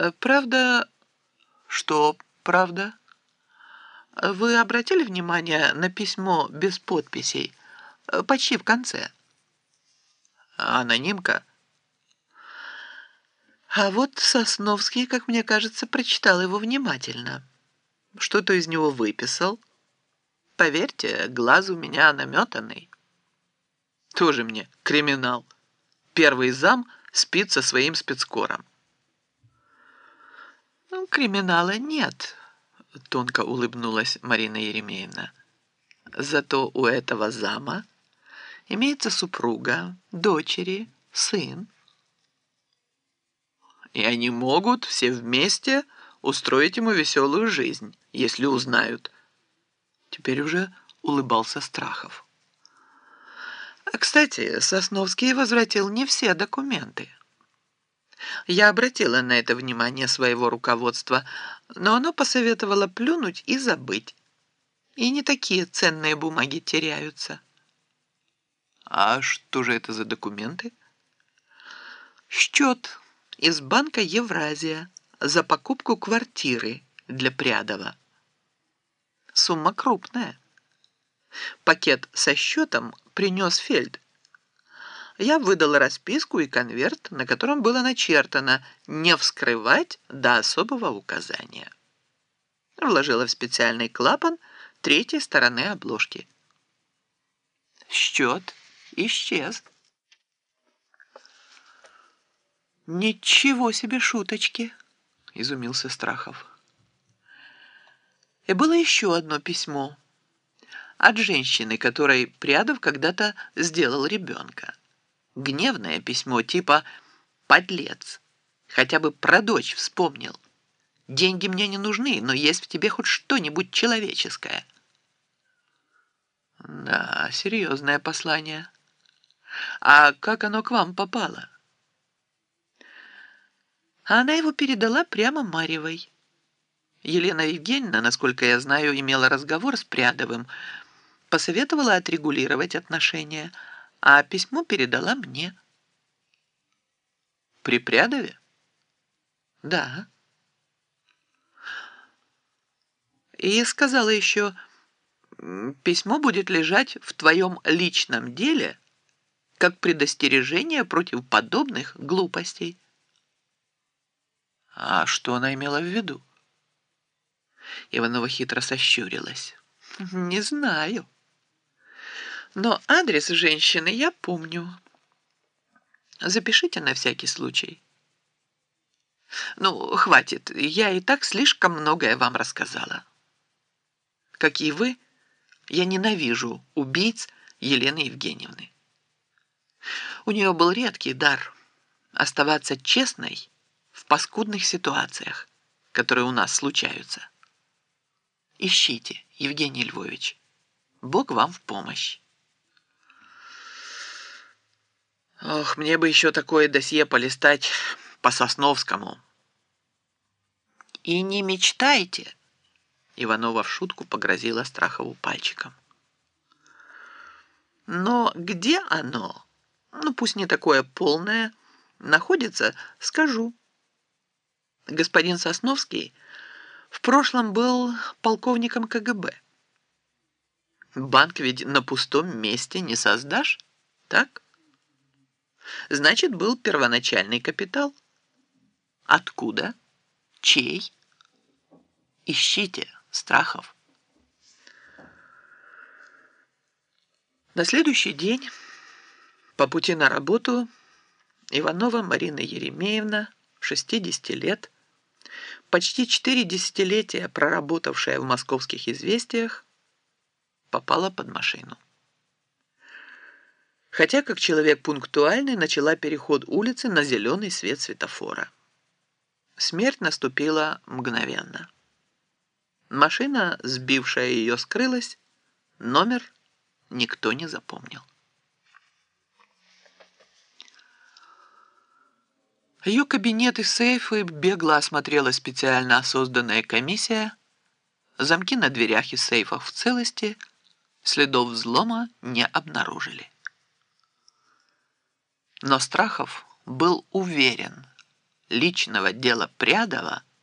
Э, Правда, что правда? Вы обратили внимание на письмо без подписей? Э, Почти в конце. Анонимка. А вот Сосновский, как мне кажется, прочитал его внимательно. Что-то из него выписал. Поверьте, глаз у меня наметанный. Тоже мне криминал. Первый зам спит со своим спецкором. Криминала нет, тонко улыбнулась Марина Еремеевна. Зато у этого зама имеется супруга, дочери, сын. И они могут все вместе устроить ему веселую жизнь, если узнают. Теперь уже улыбался Страхов. А, кстати, Сосновский возвратил не все документы. Я обратила на это внимание своего руководства, но оно посоветовало плюнуть и забыть. И не такие ценные бумаги теряются. А что же это за документы? Счет из банка «Евразия» за покупку квартиры для Прядова. Сумма крупная. Пакет со счетом принес Фельд. Я выдала расписку и конверт, на котором было начертано «Не вскрывать до особого указания». Вложила в специальный клапан третьей стороны обложки. Счет исчез. «Ничего себе шуточки!» — изумился Страхов. И было еще одно письмо от женщины, которой Прядов когда-то сделал ребенка. Гневное письмо типа «Подлец». Хотя бы про дочь вспомнил. Деньги мне не нужны, но есть в тебе хоть что-нибудь человеческое. Да, серьезное послание. А как оно к вам попало? Она его передала прямо Марьевой. Елена Евгеньевна, насколько я знаю, имела разговор с Прядовым, посоветовала отрегулировать отношения – а письмо передала мне. При Прядове? Да. И сказала еще, письмо будет лежать в твоем личном деле как предостережение против подобных глупостей. А что она имела в виду? Иванова хитро сощурилась. Не знаю но адрес женщины я помню. Запишите на всякий случай. Ну, хватит, я и так слишком многое вам рассказала. Как и вы, я ненавижу убийц Елены Евгеньевны. У нее был редкий дар оставаться честной в паскудных ситуациях, которые у нас случаются. Ищите, Евгений Львович. Бог вам в помощь. Ох, мне бы еще такое досье полистать по Сосновскому. И не мечтайте, Иванова в шутку погрозила Страхову пальчиком. Но где оно? Ну, пусть не такое полное. Находится, скажу. Господин Сосновский в прошлом был полковником КГБ. Банк ведь на пустом месте не создашь, так? Значит, был первоначальный капитал. Откуда? Чей? Ищите страхов. На следующий день по пути на работу Иванова Марина Еремеевна, 60 лет, почти четыре десятилетия проработавшая в московских известиях, попала под машину. Хотя, как человек пунктуальный, начала переход улицы на зеленый свет светофора. Смерть наступила мгновенно. Машина, сбившая ее, скрылась. Номер никто не запомнил. Ее кабинет и сейфы бегло осмотрела специально созданная комиссия. Замки на дверях и сейфах в целости, следов взлома не обнаружили. Но Страхов был уверен, личного дела Прядова